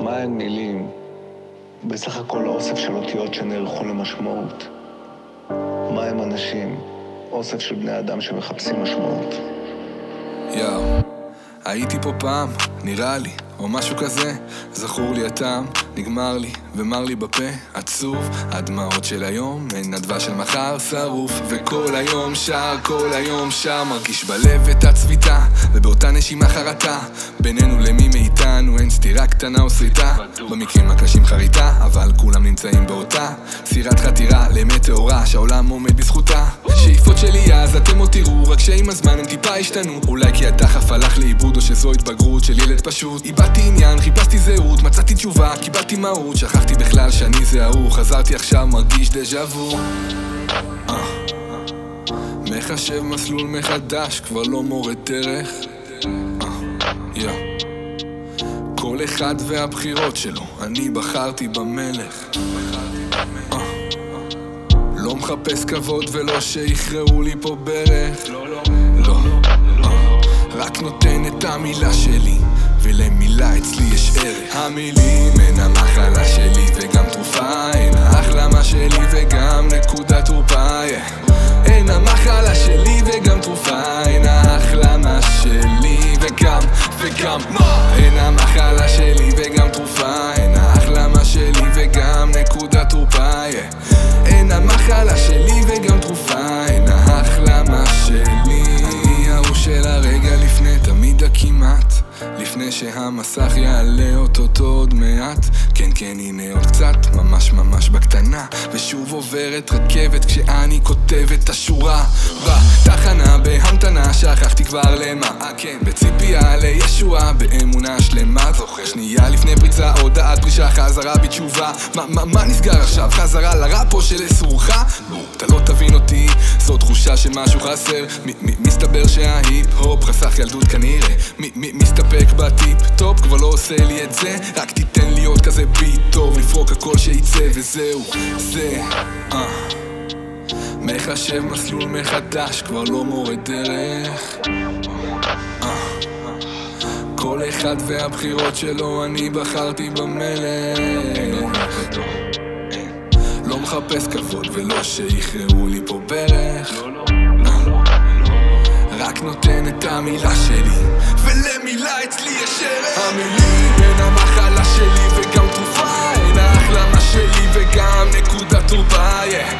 מהן מילים? בסך הכל אוסף של אותיות שנערכו למשמעות. מהם אנשים? אוסף של בני אדם שמחפשים משמעות. יאו, הייתי פה פעם, נראה לי, או משהו כזה. זכור לי הטעם, נגמר לי, ומר לי בפה, עצוב. הדמעות של היום, הן הדבש של מחר, שרוף. וכל היום שר, כל היום שר, מרגיש בלב את הצביטה, ובאותה נשימה חרטה. בינינו למי מאיתנו אין סתירה קטנה או שריטה. במקרים הקשים חריטה, אבל כולם נמצאים באותה. סירת חתירה לאמת טהורה, שהעולם עומד בזכותה. שאיפות שלי אז אתם עוד תראו, רק שעם הזמן הם טיפה השתנו. אולי כי הדחף הלך לאיבוד, או שזו התבגרות של ילד פשוט. איבדתי עניין, חיפשתי זהות, מצאתי תשובה, קיבלתי מהות, שכחתי בכלל שאני זה ההוא, חזרתי עכשיו מרגיש דז'ה וו. אה. מחשב מסלול מחדש, כבר לא מורה דרך. אה, יא. כל אחד והבחירות שלו, אני בחרתי במלך. אה. לא מחפש כבוד ולא שיכרעו לי פה ברך. לא. אה. רק נותן את המילה שלי, ולמילה אצלי יש ערך. המילים הן המחלה שלי וגם תרופה, הן ההחלמה שלי וגם נקודת yeah. הן המחלה שלי וגם תרופה, הן ההחלמה שלי וגם, וגם מה? הן המחלה שלי וגם תרופה, שהמסך יעלה אוטוטו עוד מעט. כן כן הנה עוד קצת, ממש ממש בקטנה. ושוב עוברת רכבת כשאני כותב את השורה. בתחנה בהמתנה שכחתי כבר למה. אה, כן, בציפייה לישועה באמונה שלמה. זוכר שנייה לפני פריצה הודעת פרישה חזרה בתשובה. מה, מה, מה נסגר עכשיו? חזרה לראפ או שלא סורך? לא, תחושה שמשהו חסר. מסתבר שההיפ-הופ חסך ילדות כנראה. מסתפק בטיפ טופ כבר לא עושה לי את זה. רק תיתן לי עוד כזה ביט טוב לפרוק הכל שייצא וזהו. זה אה. מחשב מסלול מחדש כבר לא מורה דרך. אה. כל אחד והבחירות שלו אני בחרתי במלך. לא מחפש כבוד ולא שיכרעו לי פה ברך המילה שלי ולמילה אצלי יש ערך המילים הן המחלה שלי וגם תרופה הן ההחלמה שלי וגם נקודת תורפה yeah.